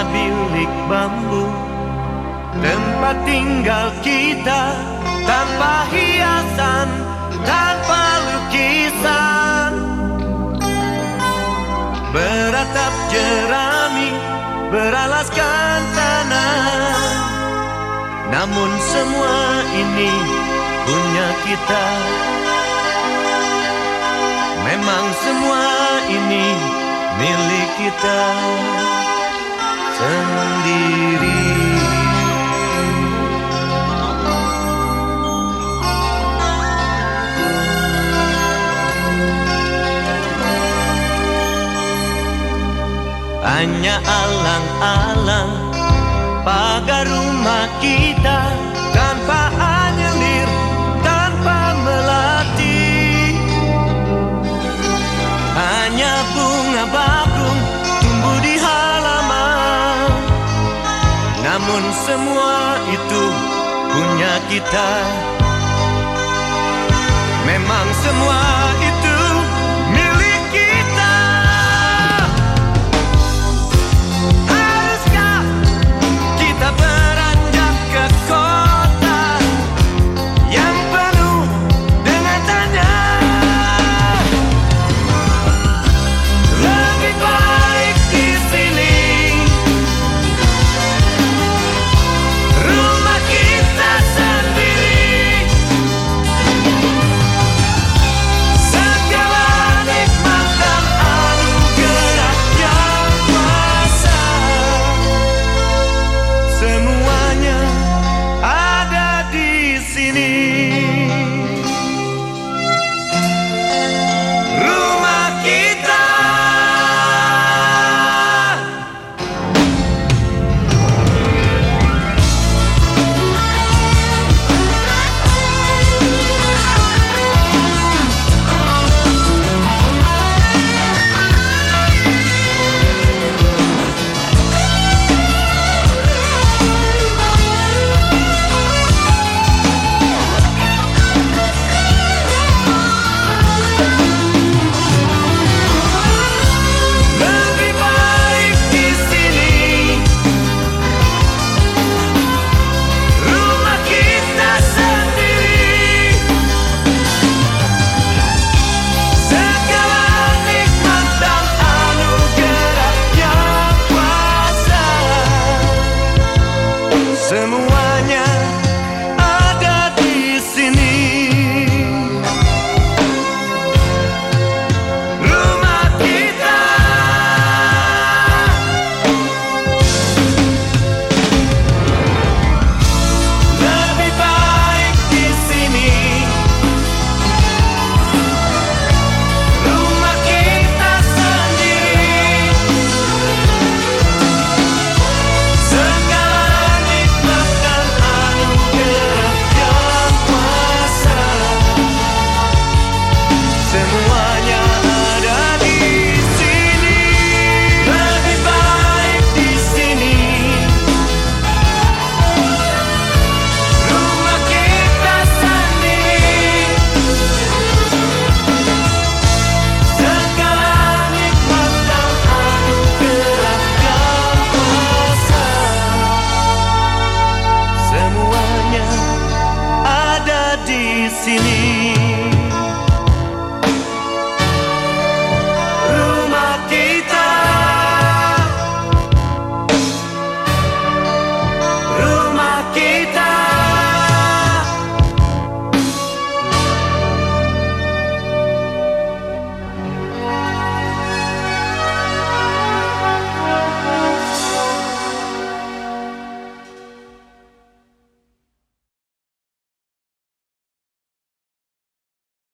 hanya bilik bambu. Tempat tinggal kita tanpa hiasan, tanpa lukisan. Beratap jerami, beralaskan tanah. Namun semua ini punya kita. Memang semua ini milik kita sendiri. Hanya alang-alang pagar rumah kita. punya kita. Memang semua itu seni